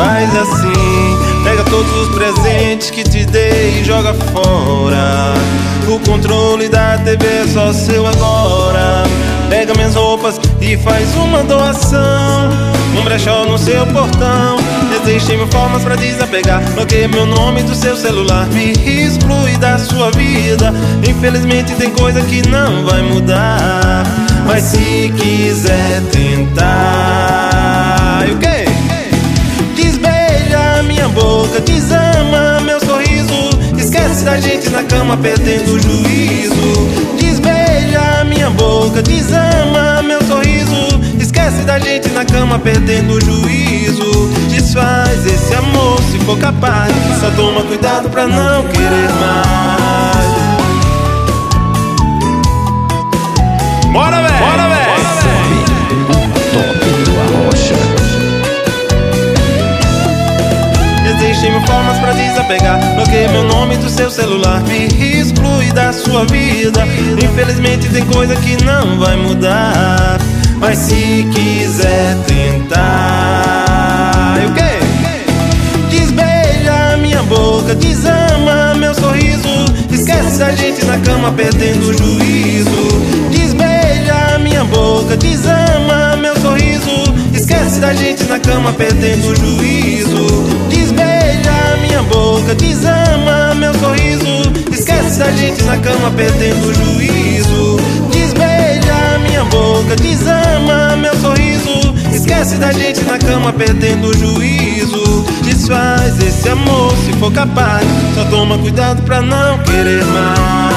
Faz assim, pega todos os presentes que te dei e joga fora. O controle da TV é só seu agora. Pega minhas roupas e faz uma doação. Um brechó no seu portão. Existem mil formas pra desapegar. Bloqueia meu nome do seu celular. Me exclui da sua vida. Infelizmente tem coisa que não vai mudar. Mas se quiser tentar. Boca, desama meu sorriso. Esquece da gente na cama perdendo o juízo. Desbeija minha boca, desama meu sorriso. Esquece da gente na cama perdendo o juízo. Desfaz esse amor se for capaz. Só toma cuidado pra não querer mais. Bora, velho! Mil formas pra desapegar. Bloqueie meu nome do seu celular. Me exclui da sua vida. Infelizmente tem coisa que não vai mudar. Mas se quiser tentar. E o quê? Desbeija minha boca, desama meu sorriso. Esquece da gente na cama perdendo o juízo. Desbeija minha boca, desama meu sorriso. Esquece da gente na cama perdendo o juízo. Boca, desama meu sorriso. Esquece da gente na cama perdendo o juízo. Desbeija minha boca, desama meu sorriso. Esquece da gente na cama perdendo o juízo. Desfaz esse amor se for capaz. Só toma cuidado pra não querer mais.